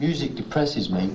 Music depresses me.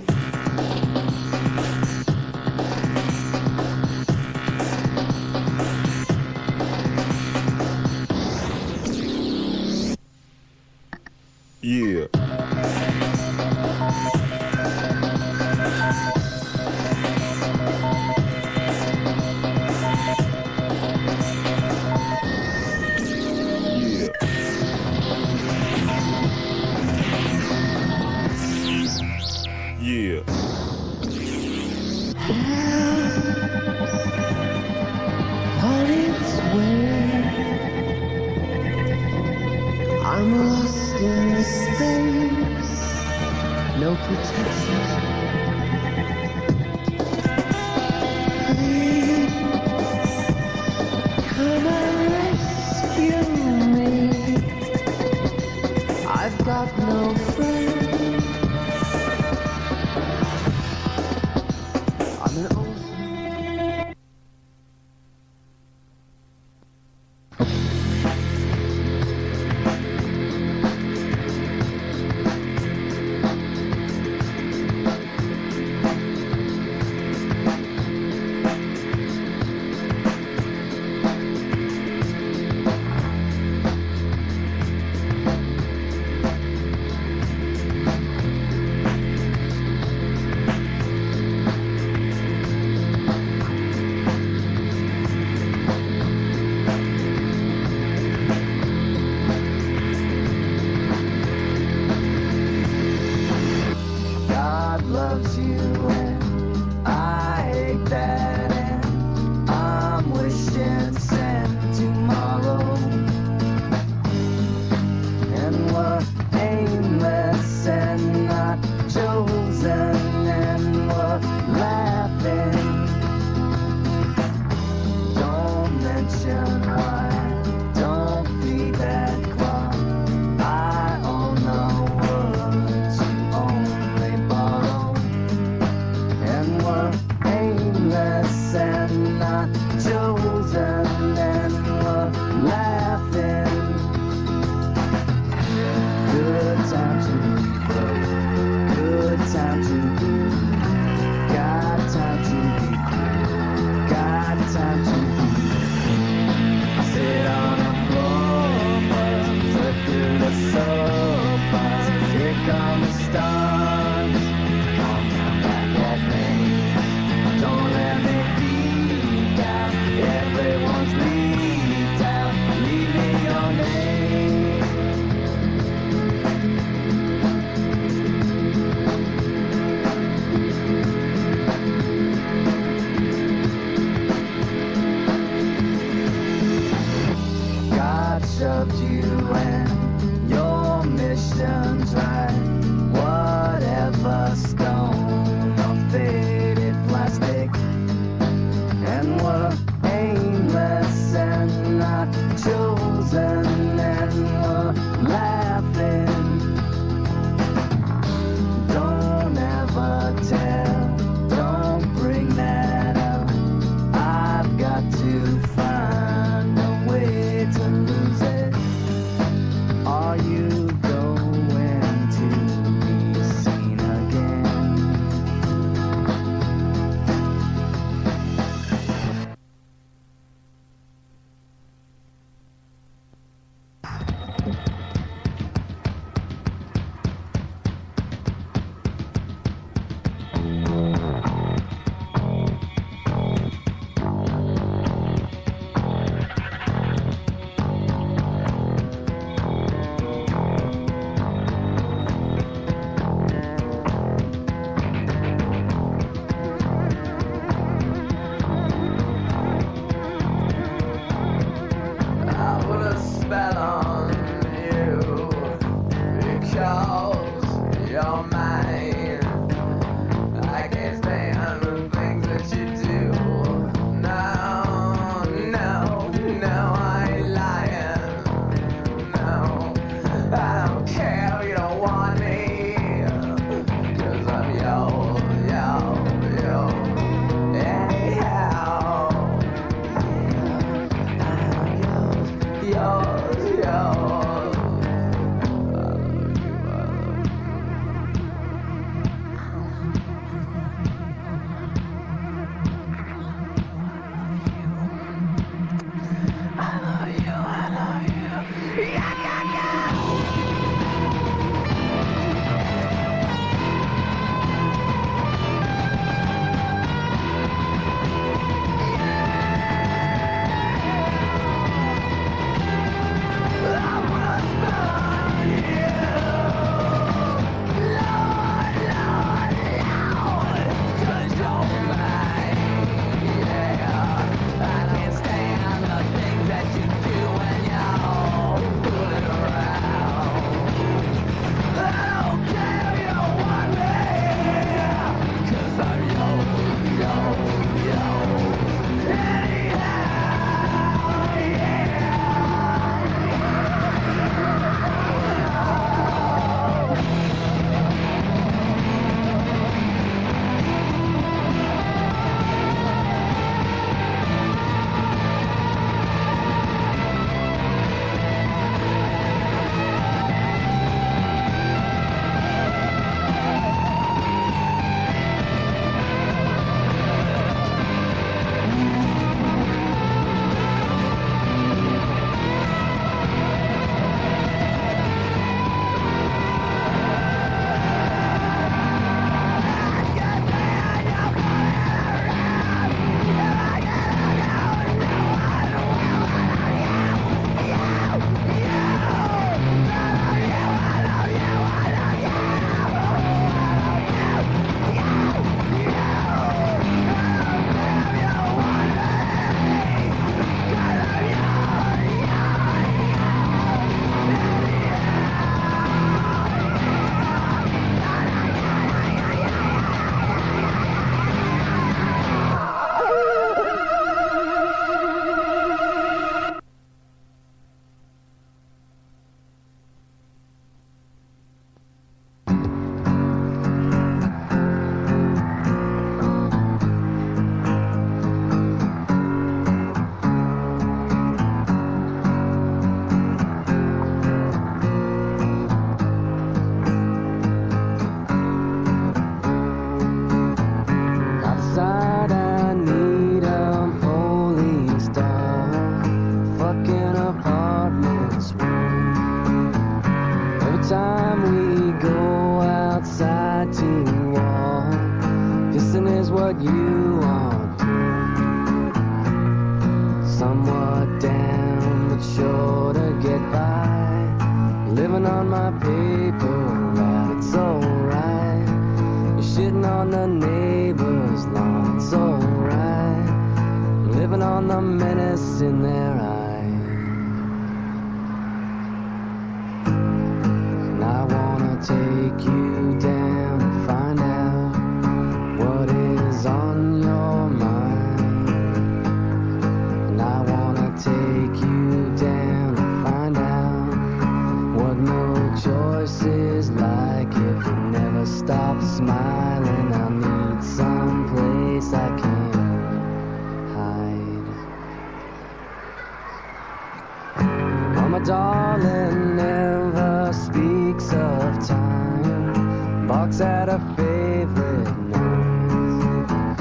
dogs at a favorite noise.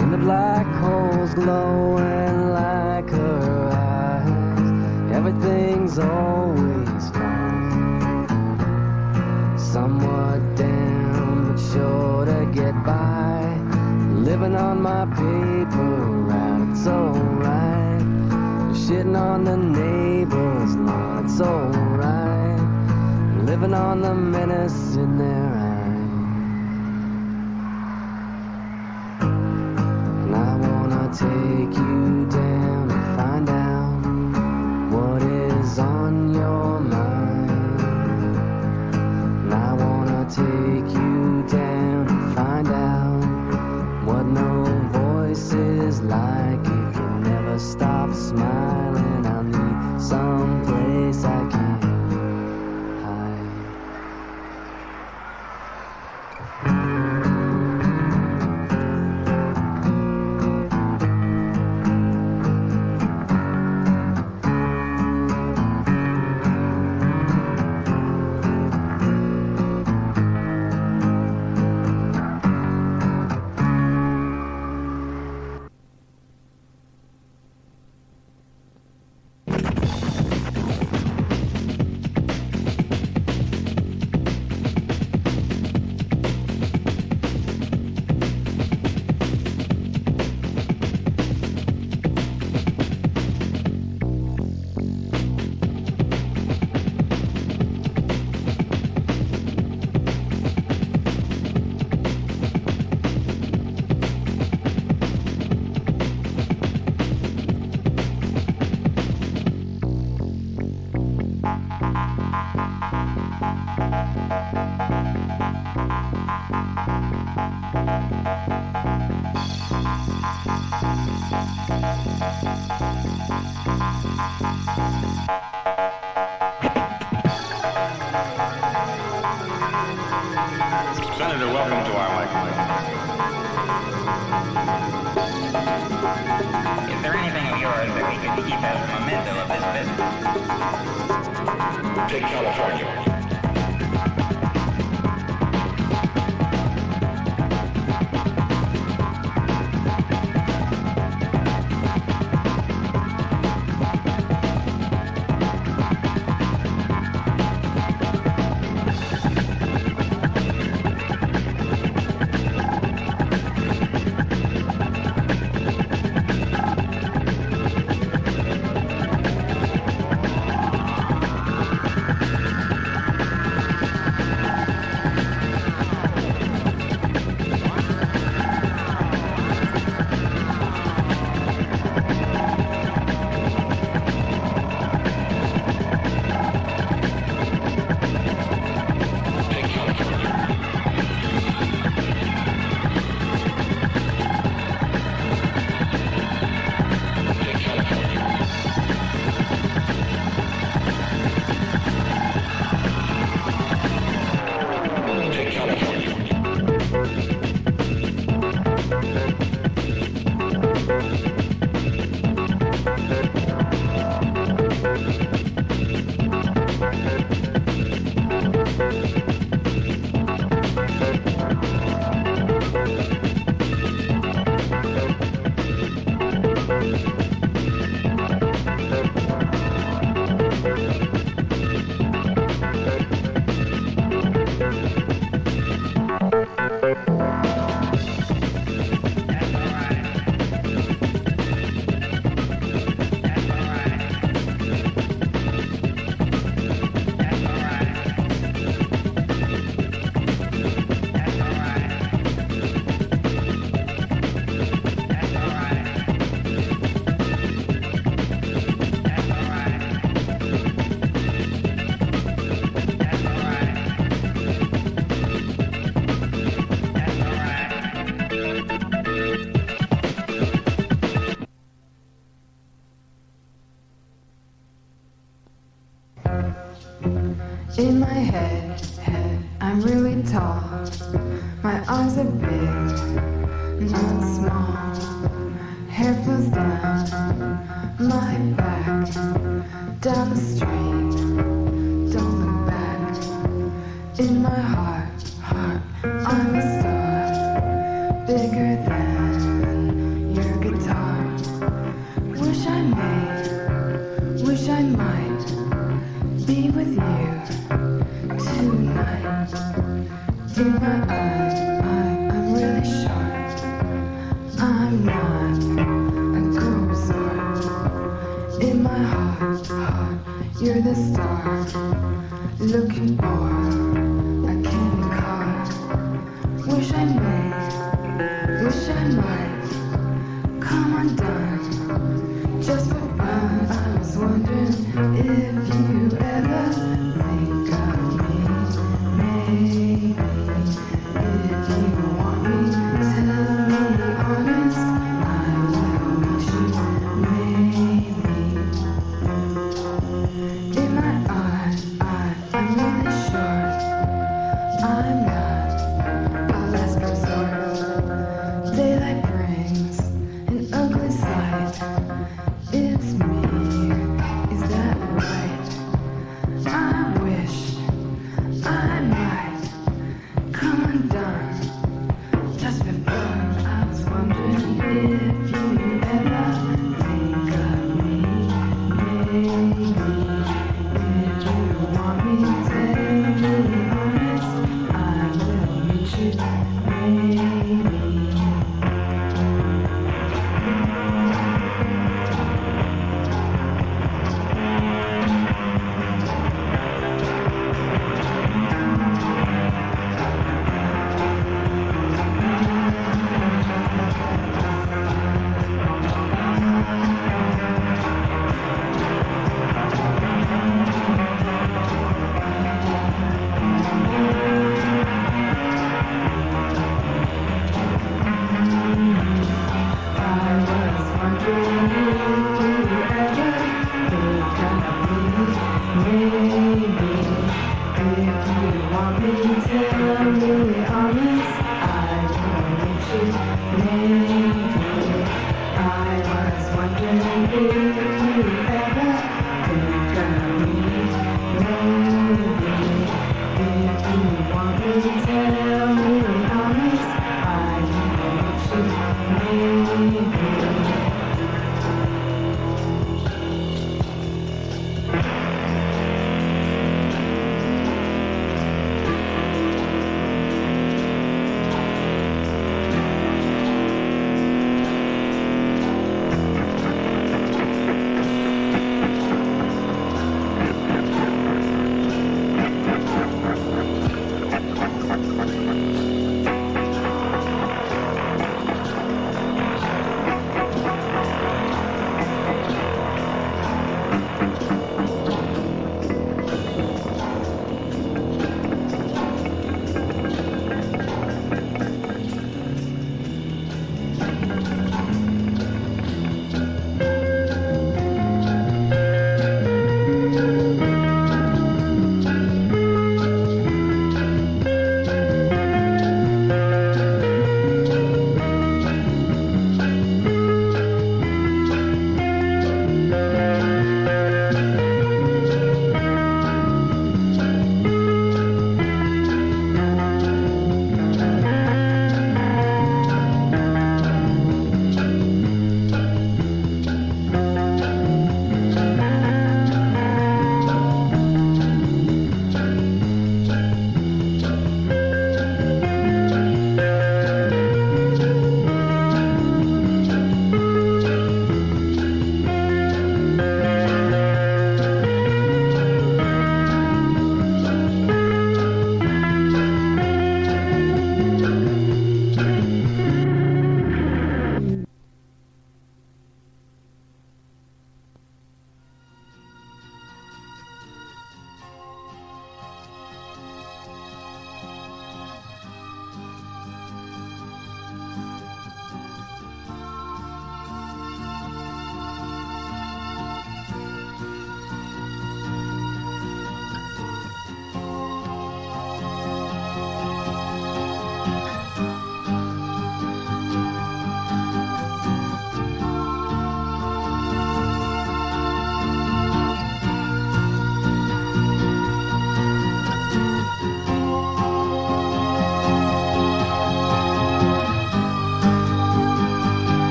in the black hole's glowing like her eyes. Everything's always fine. Somewhat down, but sure to get by. Living on my paper route, it's alright. Shitting on the neighbor's not so alright living on the menace in there. take you down.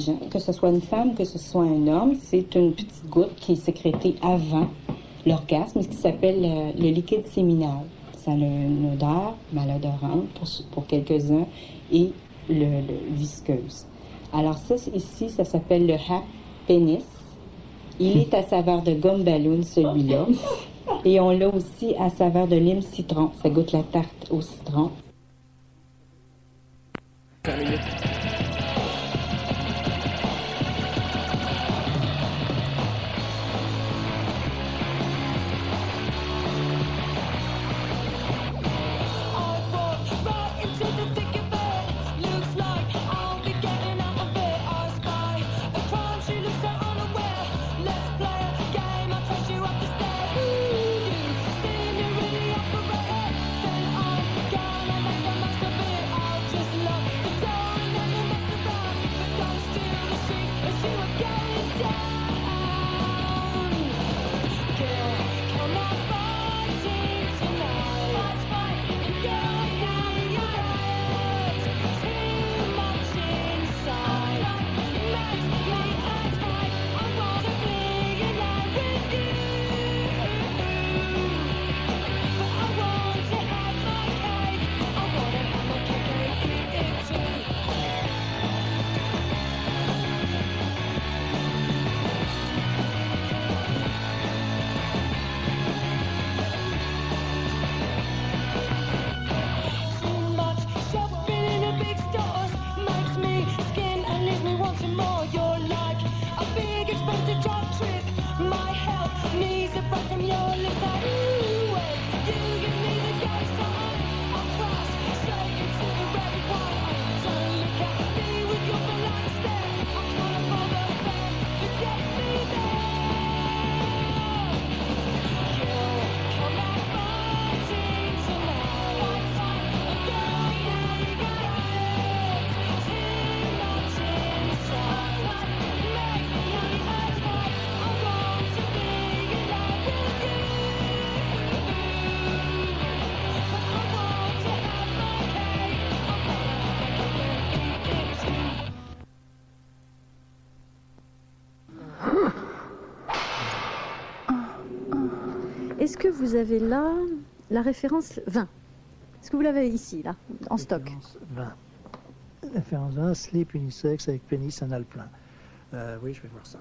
Que gens, ce soit une femme, que ce soit un homme, c'est une petite goutte qui est sécrétée avant l'orgasme, ce qui s'appelle euh, le liquide séminal. Ça a une odeur malodorante pour, pour quelques-uns et le, le visqueuse. Alors ça, ici, ça s'appelle le hap pénis. Il est à saveur de gomme ballon, celui-là. Et on l'a aussi à saveur de lime citron. Ça goûte la tarte au citron. Vous avez là la référence 20 Est-ce que vous l'avez ici, là, en stock Référence 20. Référence 20, slip unisex avec pénis anal plein. Euh, oui, je vais voir ça.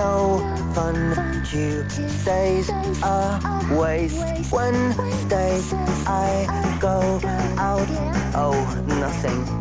No fun. Tuesdays are waste. Wednesdays I go out. Oh, nothing.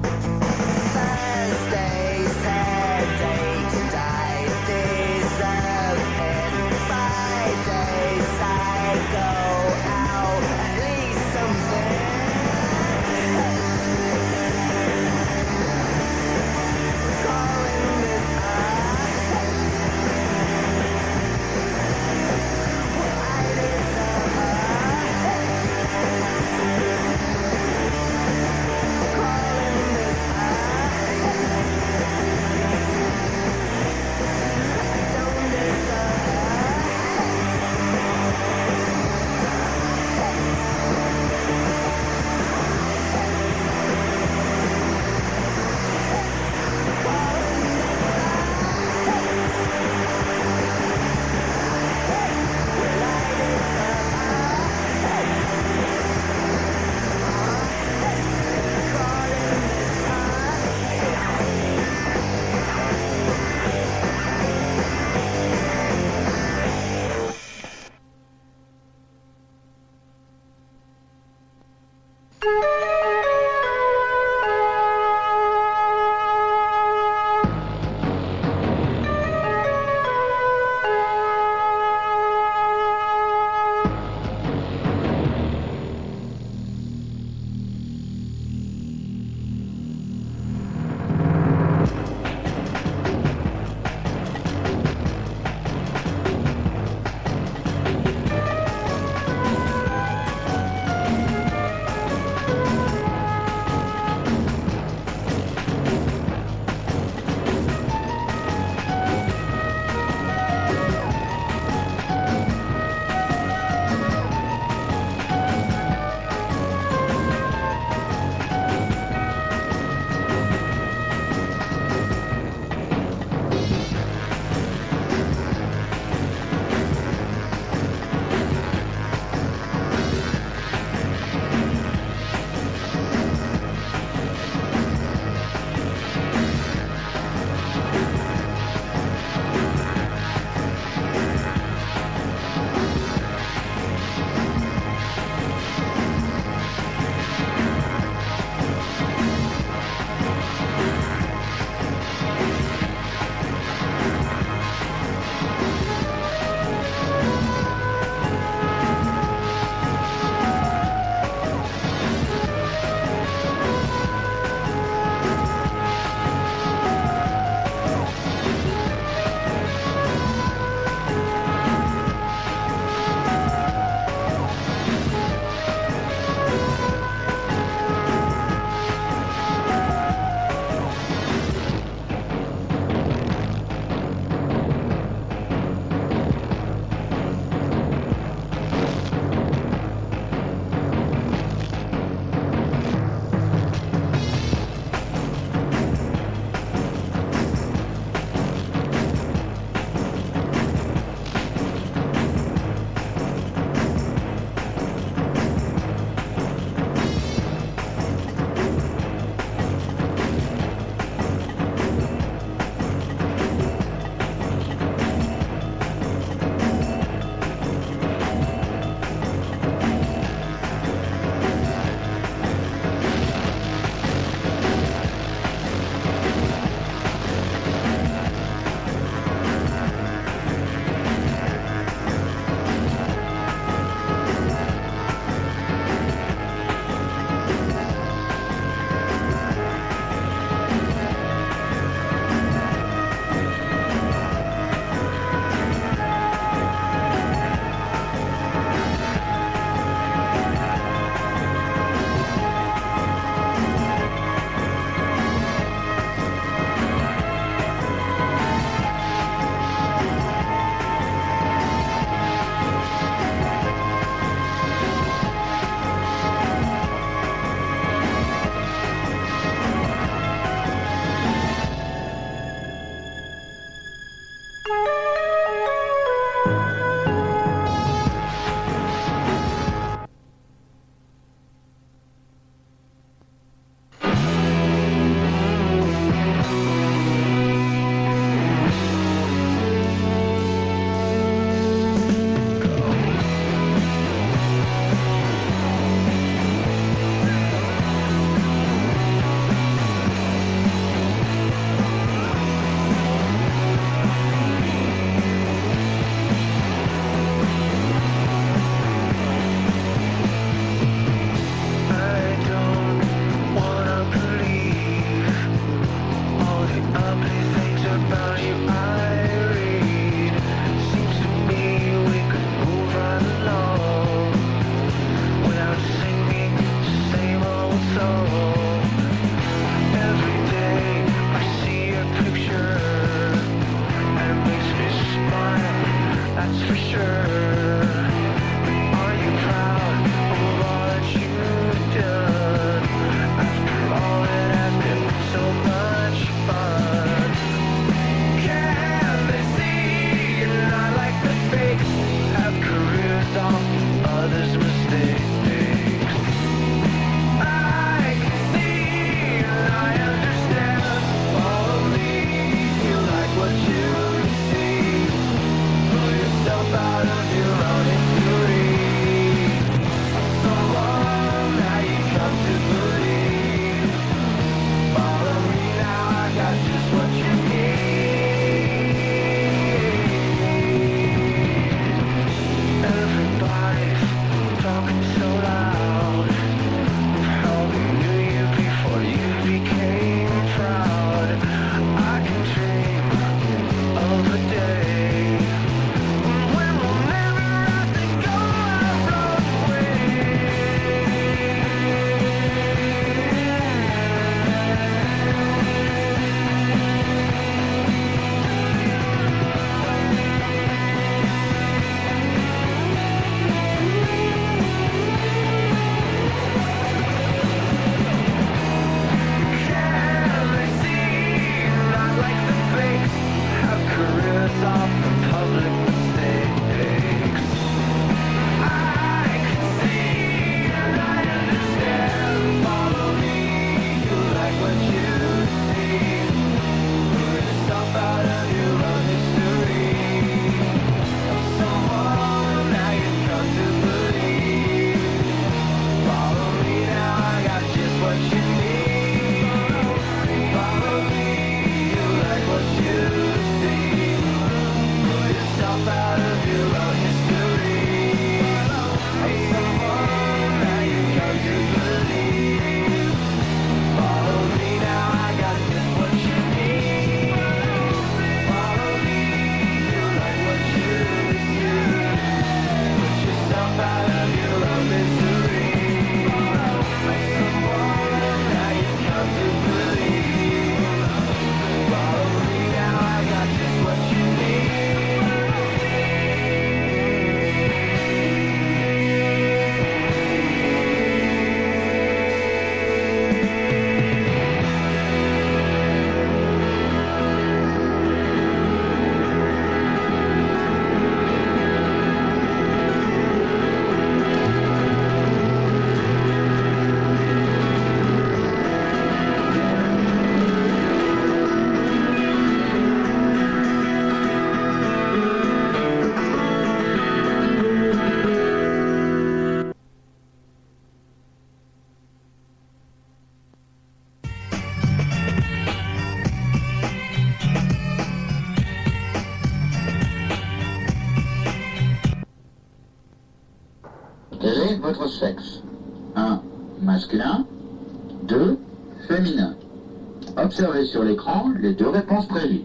Sur l'écran les deux réponses prévues.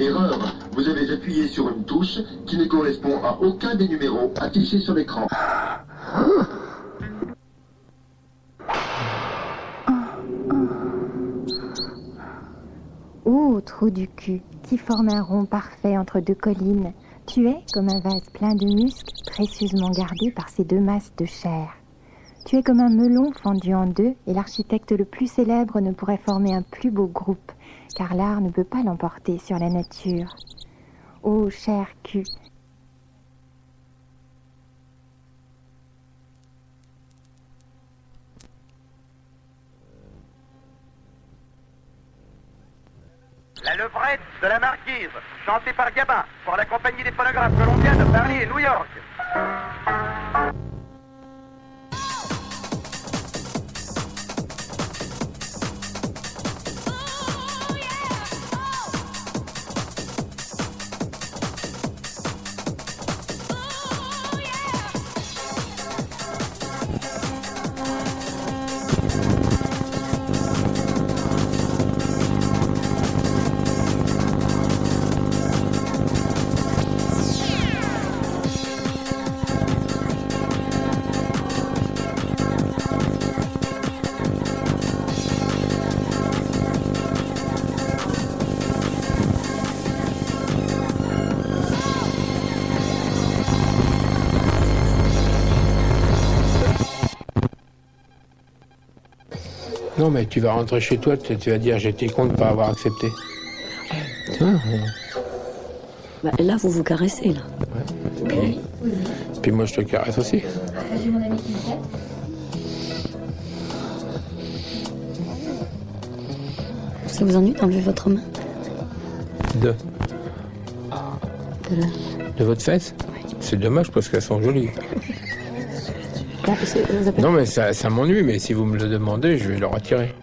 Erreur, vous avez appuyé sur une touche qui ne correspond à aucun des numéros affichés sur l'écran. Ô trou du cul, qui forme un rond parfait entre deux collines, tu es comme un vase plein de muscles, précieusement gardé par ces deux masses de chair. Tu es comme un melon fendu en deux, et l'architecte le plus célèbre ne pourrait former un plus beau groupe, car l'art ne peut pas l'emporter sur la nature. Ô cher cul, La levrette de la marquise, chantée par Gabin, pour la compagnie des phonographes colombiens de Paris et New York. Non, mais tu vas rentrer chez toi, tu, tu vas dire j'étais con de ne pas avoir accepté. Tu vois, euh, Bah, là, vous vous caressez, là. puis, puis moi je te caresse aussi. J'ai mon ami qui Ça vous ennuie d'enlever votre main De, de de votre fesse C'est dommage parce qu'elles sont jolies. Non, mais ça, ça m'ennuie, mais si vous me le demandez, je vais le retirer.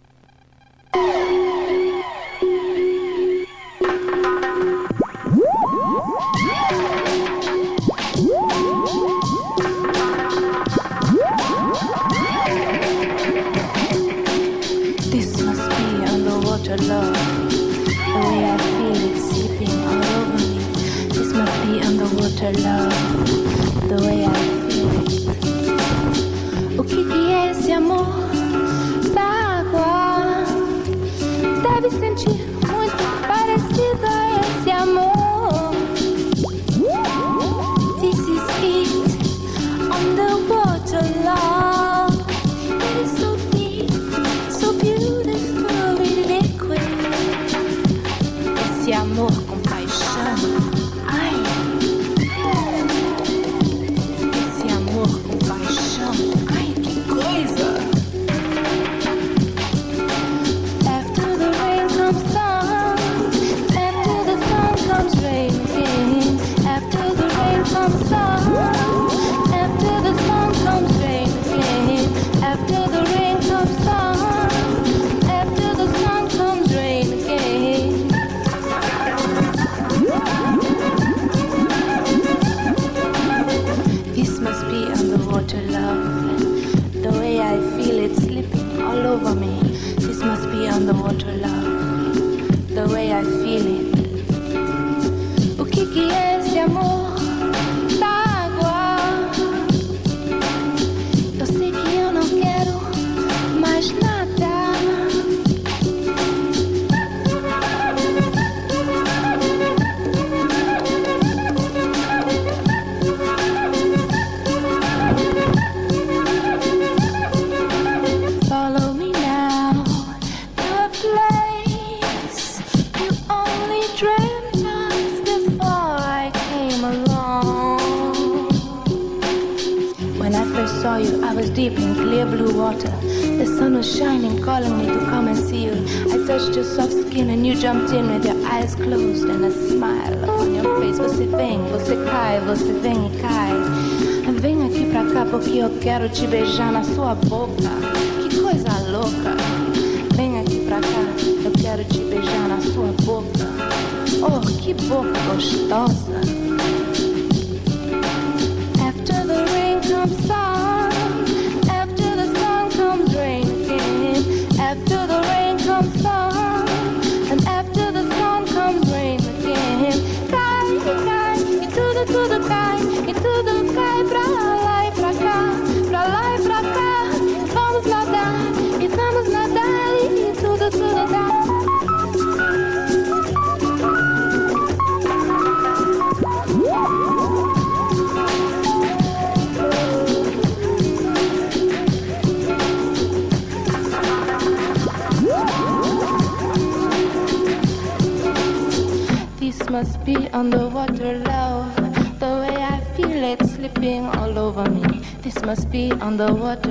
Te beijar na sua boca. what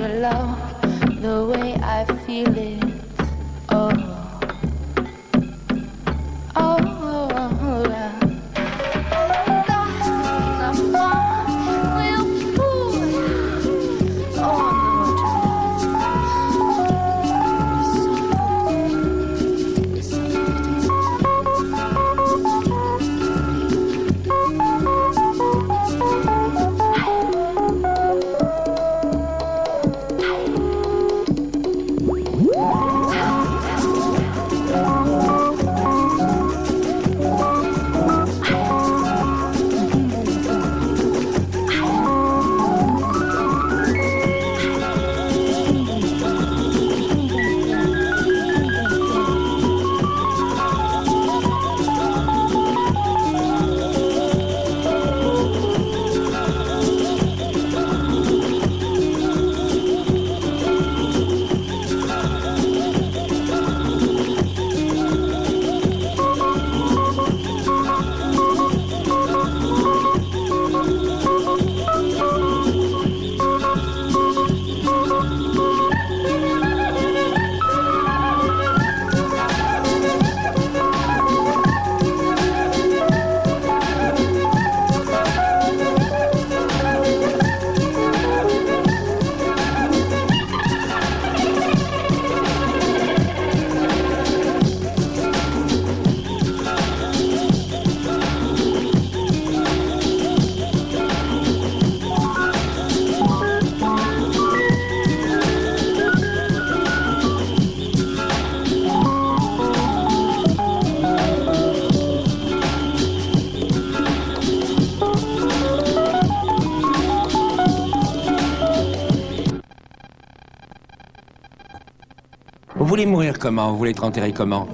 voulez mourir comment? Vous voulez être enterré comment?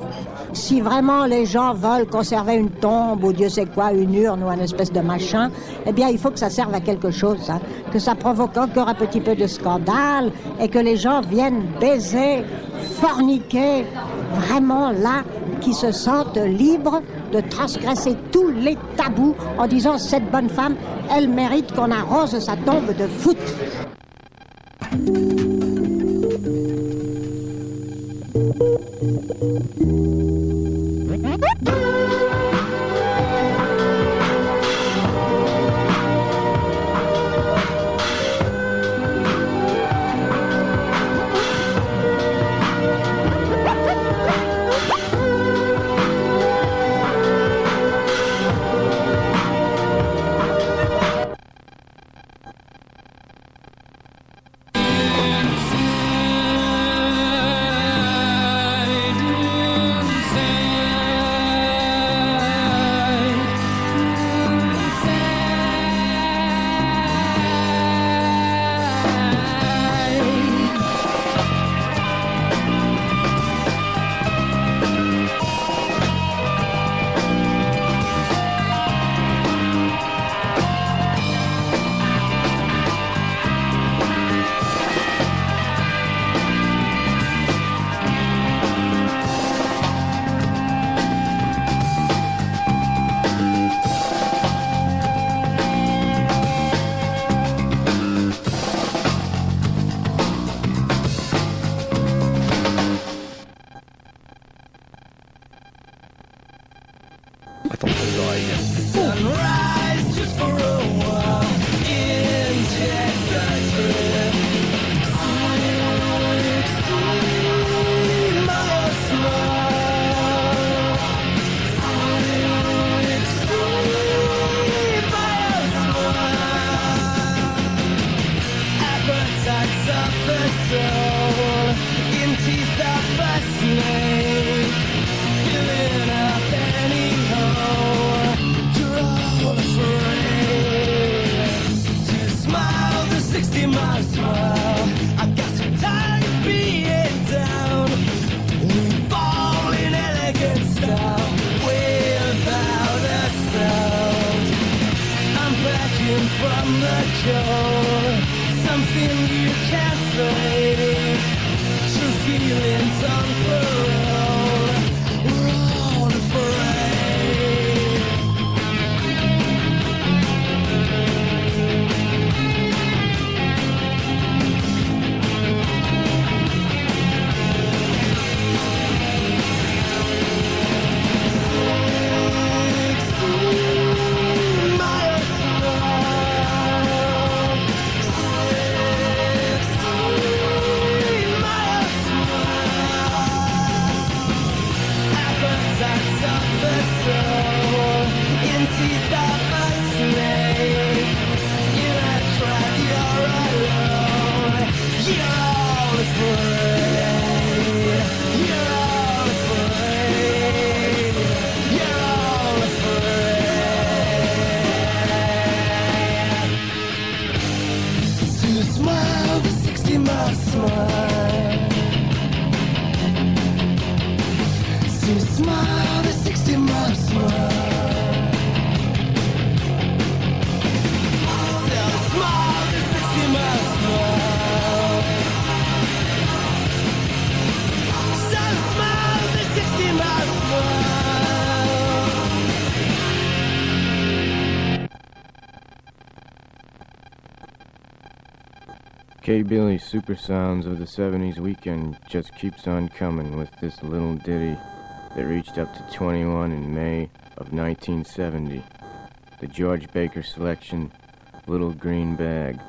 Si vraiment les gens veulent conserver une tombe ou Dieu sait quoi, une urne ou un espèce de machin, eh bien il faut que ça serve à quelque chose, hein. que ça provoque encore un petit peu de scandale et que les gens viennent baiser, forniquer, vraiment là, qui se sentent libres de transgresser tous les tabous en disant cette bonne femme, elle mérite qu'on arrose sa tombe de foot. K. Billy Super Sounds of the 70s weekend just keeps on coming with this little ditty that reached up to 21 in May of 1970. The George Baker selection, Little Green Bag.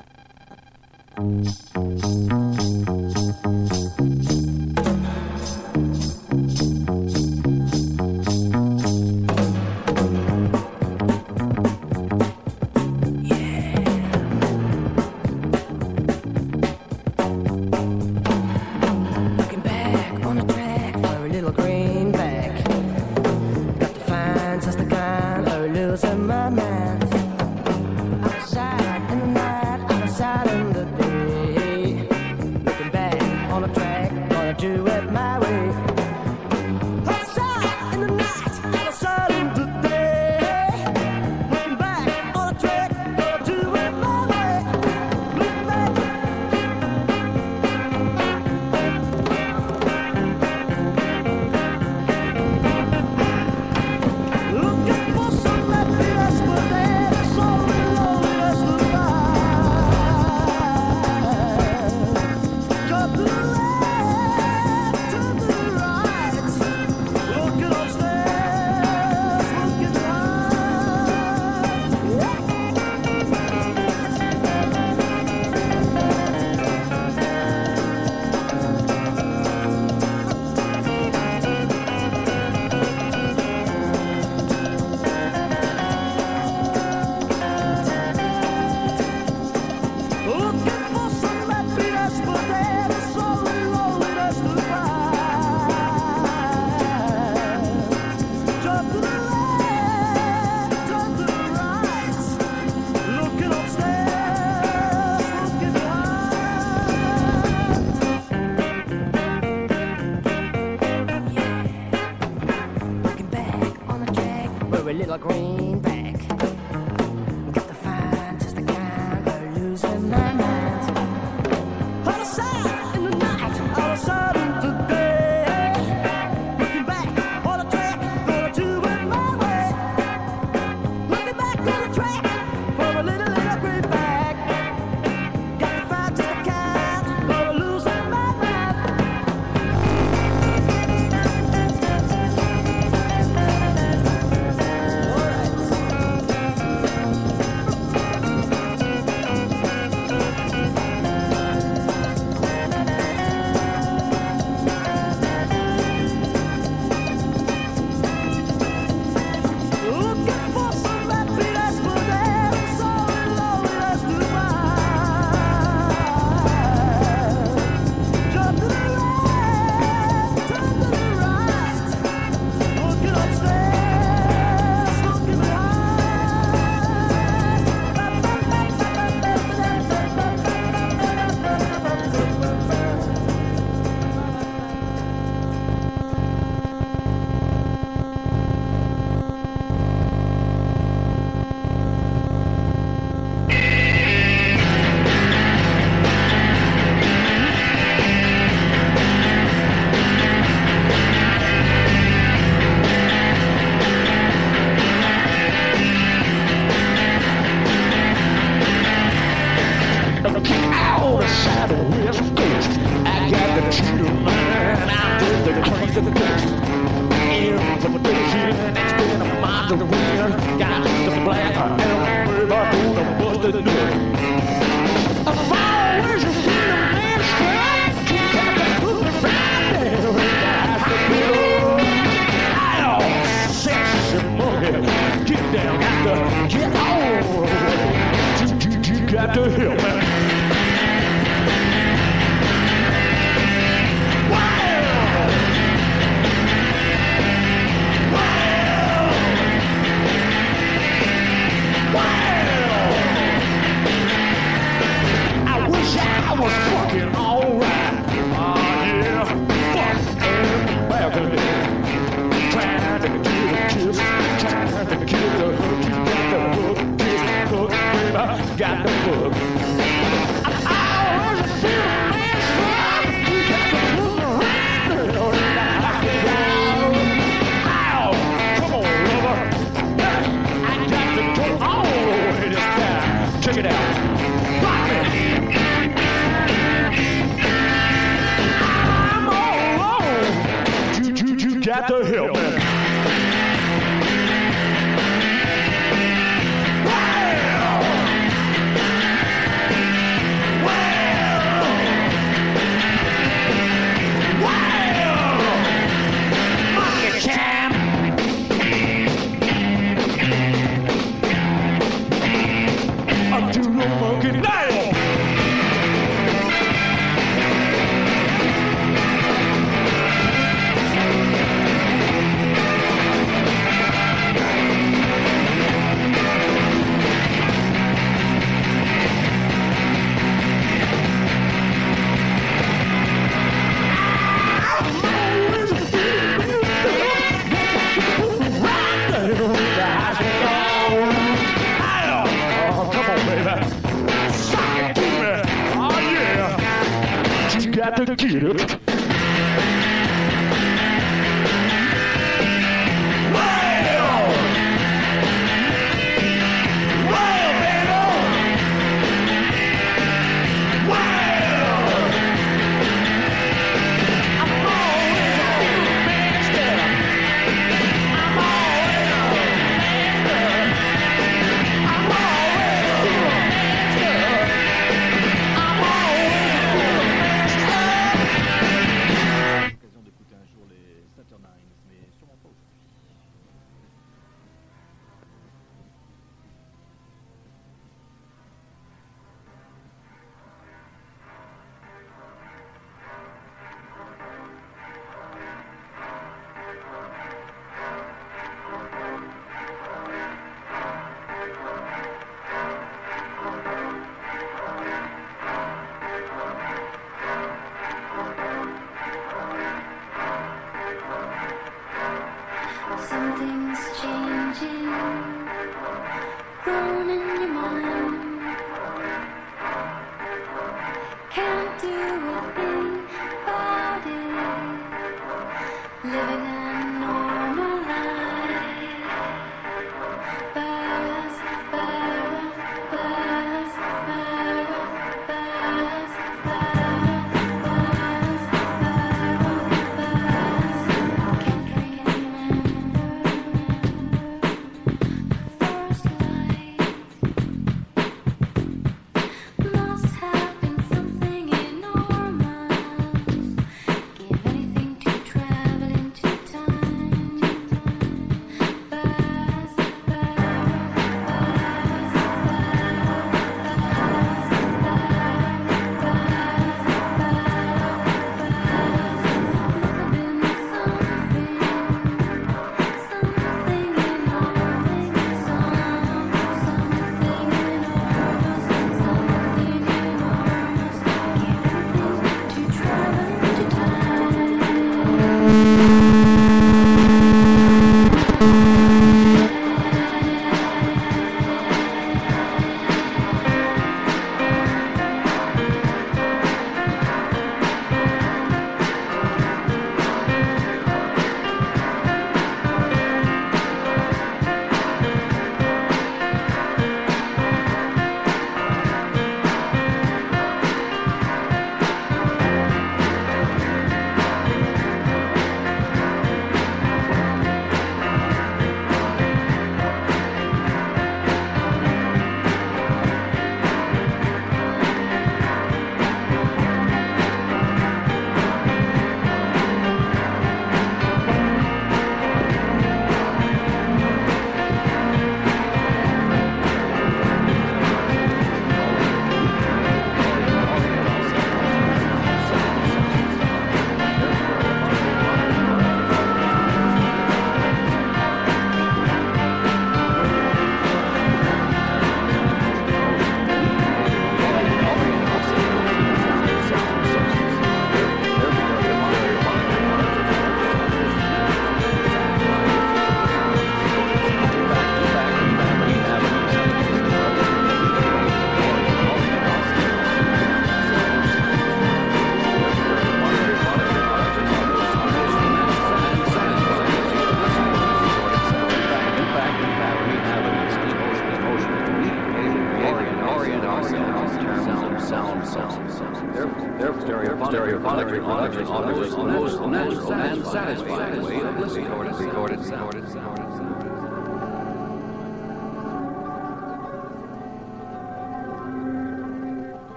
gotta get it.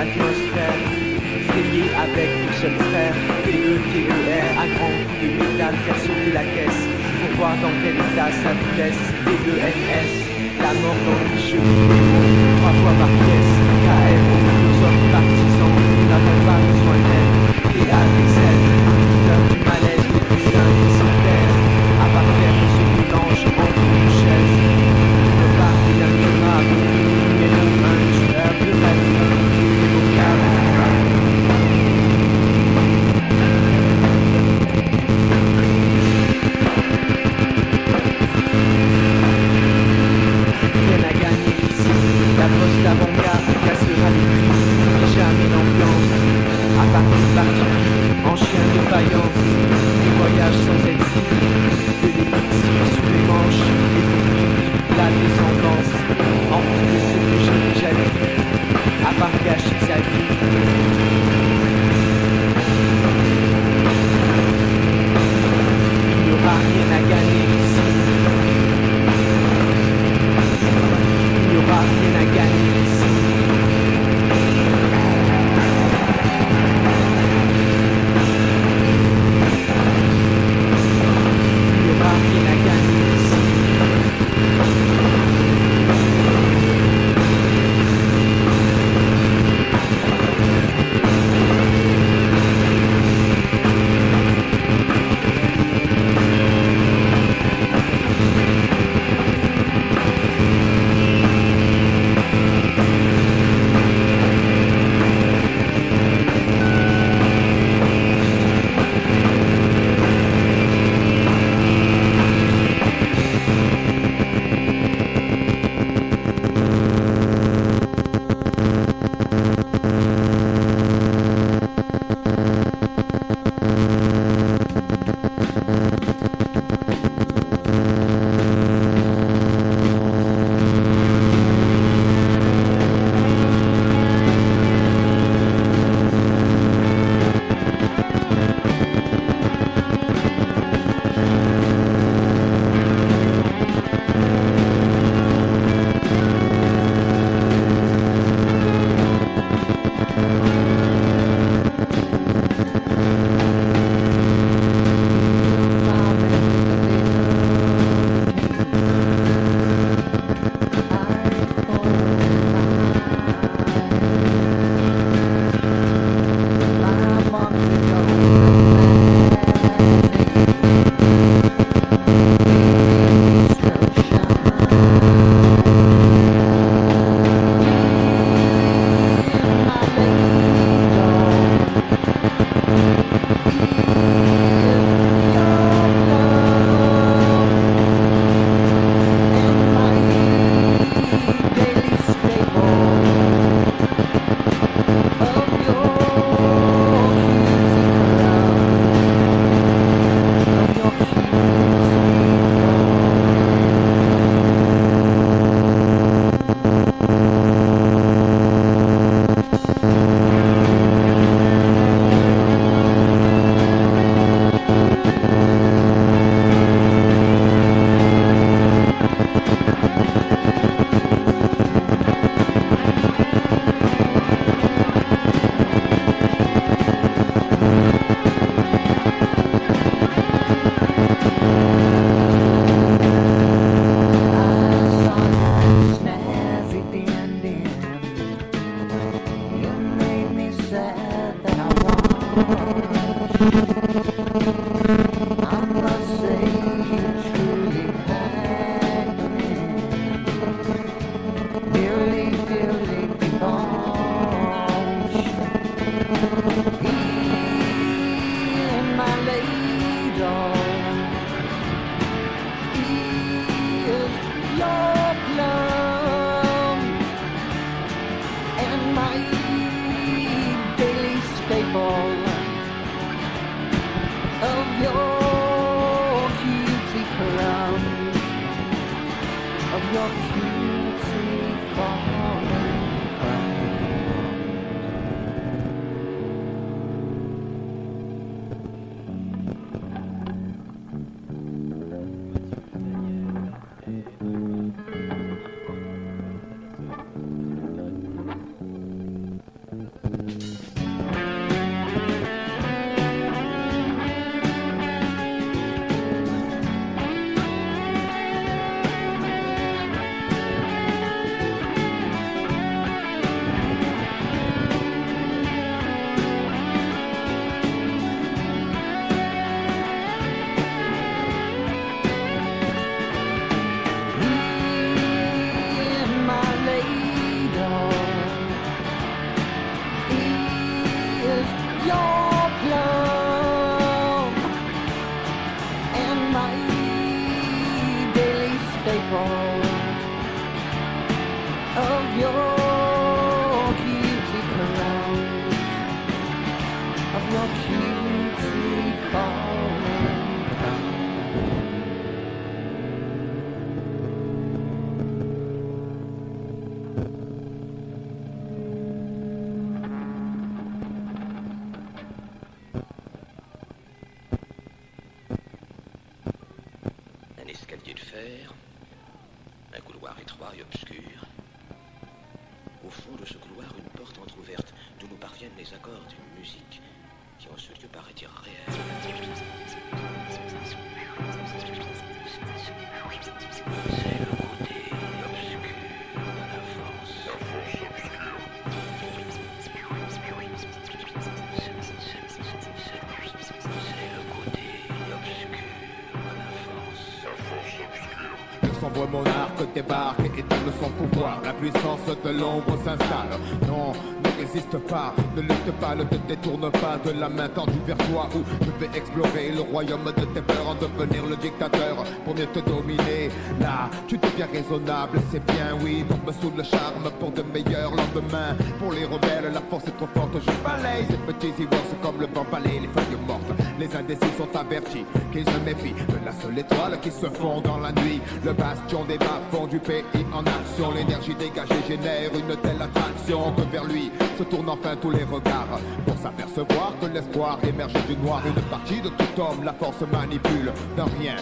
l'atmosphère. Strié avec une seul frère, T-E-T-E-R, à grand coup de métal, faire sauter la caisse. Pour voir dans quel état sa vitesse, T-E-N-S. La mort dans les cheveux trois fois par pièce. KM, philosophe partisans nous n'avons pas besoin d'aide. T-A-X-L, du malaise, des dessins, des à partir de ce mélange of your beauty crown, of your beauty. La puissance de l'ombre s'installe. Non, ne résiste pas, ne lutte pas, ne te détourne pas de la main tendue vers toi où je vais explorer le royaume de tes peurs en devenir le dictateur pour mieux te dominer. Là, tu deviens raisonnable, c'est bien, oui, tombe sous le charme pour de meilleurs lendemains. Pour les rebelles, la force est trop forte, je balaye ces petits ivoires, comme le vent balaye les feuilles mortes. Les indécis sont avertis qu'ils se méfient de la seule étoile qui se fond dans la nuit. Le bastion des bas-fonds du pays en action. L'énergie dégagée génère une telle attraction que vers lui se tournent enfin tous les regards. Pour s'apercevoir que l'espoir émerge du noir. Une partie de tout homme, la force manipule d'un rien.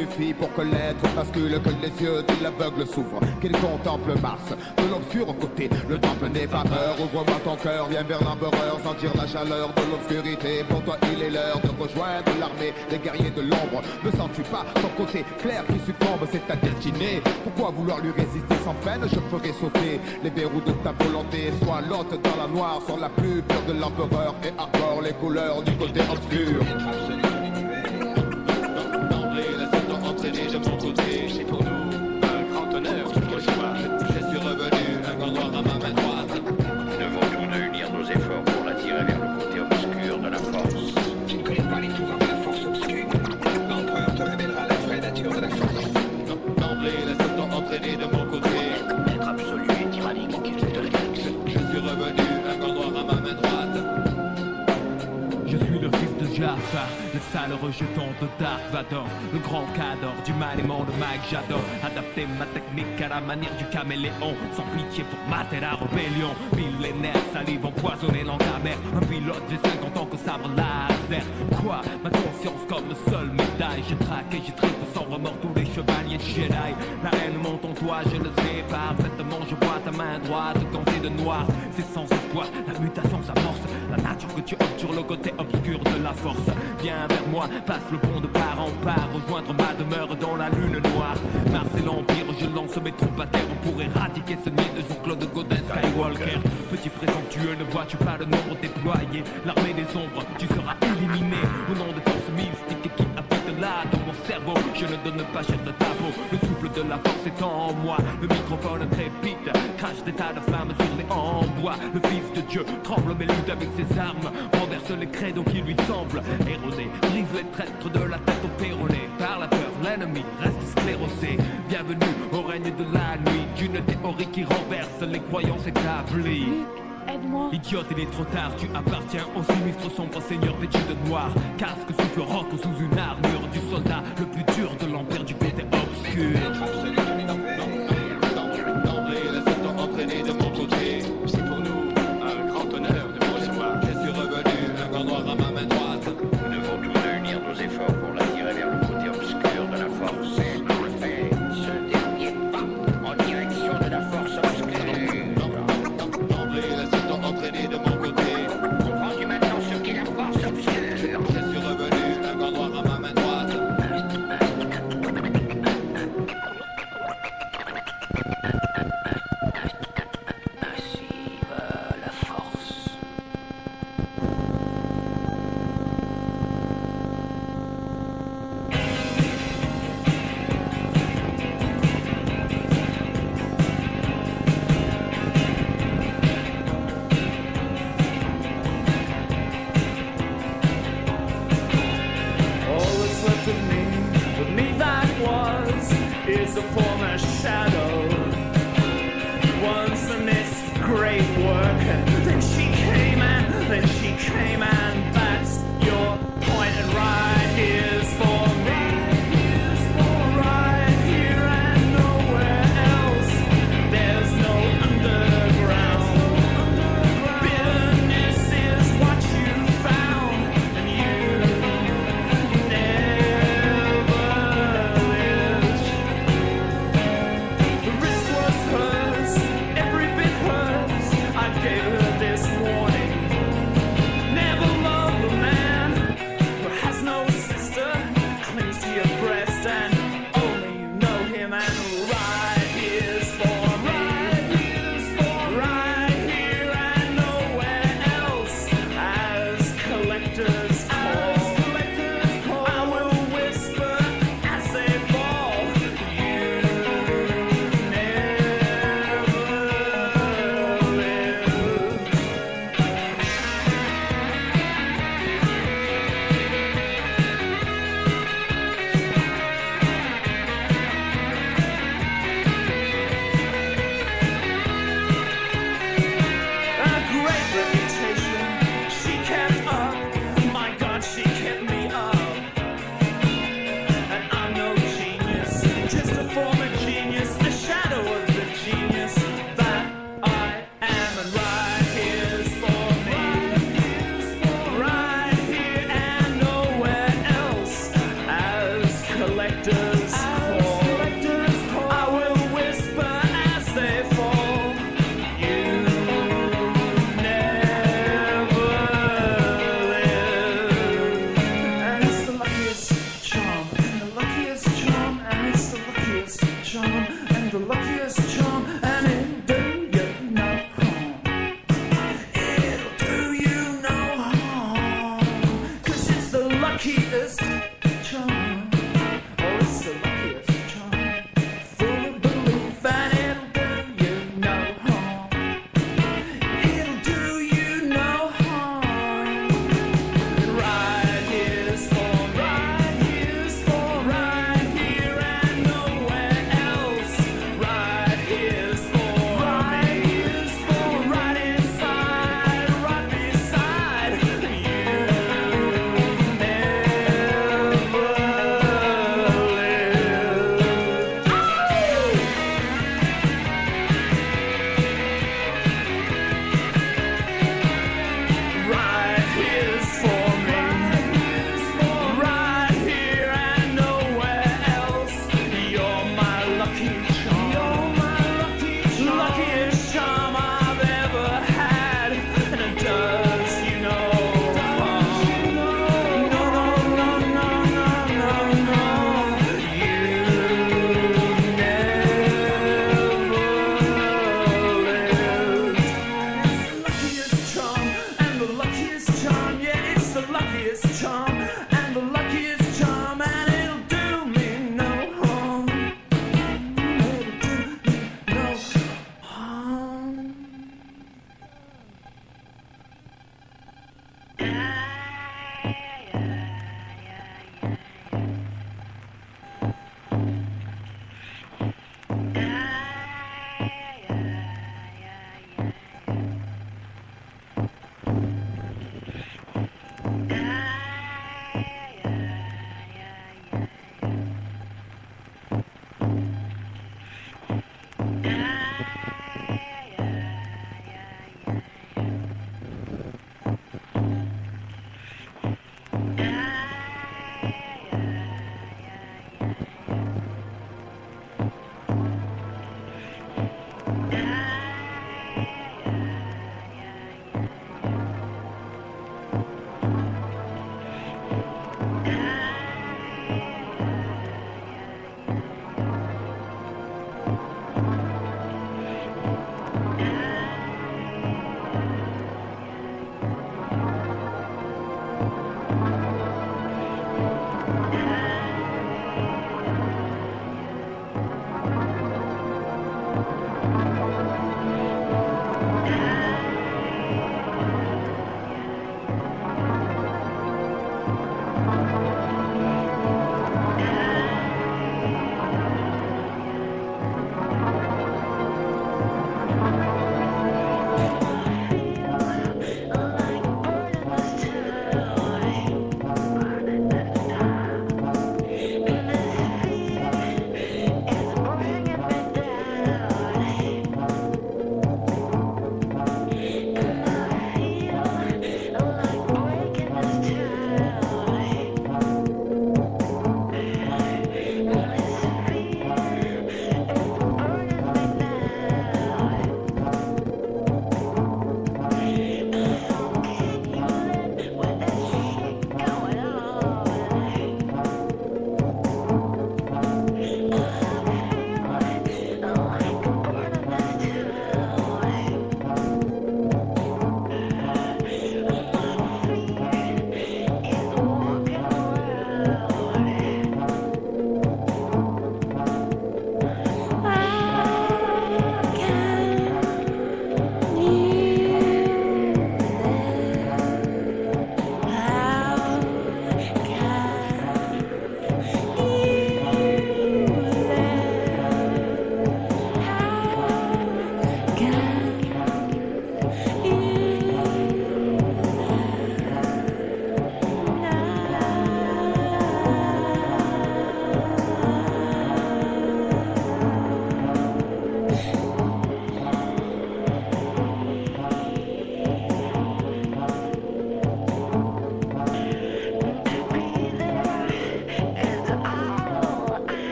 Suffit pour que l'être bascule, que les yeux de l'aveugle s'ouvrent, qu'il contemple Mars. De l'obscur côté, le temple n'est pas peur. Ouvre-moi ton cœur, viens vers l'empereur, sentir la chaleur de l'obscurité. Pour toi, il est l'heure de rejoindre l'armée des guerriers de l'ombre. Ne sens-tu pas ton côté clair qui succombe, c'est ta destinée. Pourquoi vouloir lui résister sans peine? Je ferai sauter les verrous de ta volonté. Sois l'hôte dans la noire, sur la plus pure de l'empereur et arbore les couleurs du côté obscur. Le rejeton de Dark Vador, le grand cador du maniement de Mike Jador. Adapter ma technique à la manière du caméléon, sans pitié pour mater la rébellion. Millénaire, salive empoisonnée, amère. Un pilote, j'ai 50 ans que sabre laser. Quoi? Ma conscience comme seule médaille. J'ai traqué, j'ai trippé sans remords tous les chevaliers de Jedi. La haine monte en toi, je le sais parfaitement. Je vois ta main droite tentée de noir. C'est sans espoir, la mutation s'amorce. La nature que tu sur le côté obscur de la force. Viens vers moi, passe le pont de part en part, rejoindre ma demeure dans la lune noire. Mars et l'Empire, je lance mes troupes à terre pour éradiquer ce nid de Claude Godin Skywalker. Petit présomptueux, ne vois-tu pas le nombre déployé? L'armée des ombres, tu seras éliminé au nom de forces mystiques qui habitent là dans mon cerveau. Je ne donne pas cher de ta peau, de la force est en moi. Le microphone trépide, crache des tas de flammes sur les en bois. Le fils de Dieu tremble mais lutte avec ses armes, renverse les credos qui lui semblent erronés, brise les traîtres de la tête au péroné. Par la peur, l'ennemi reste sclérosé. Bienvenue au règne de la nuit, d'une théorie qui renverse les croyances établies. Aide-moi. Idiote, il est trop tard, tu appartiens au sinistre sombre seigneur vêtu de noir. Casque souffle roc sous une armure du soldat, le plus dur de l'empire du côté obscur.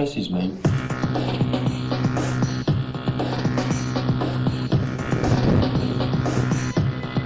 presses me.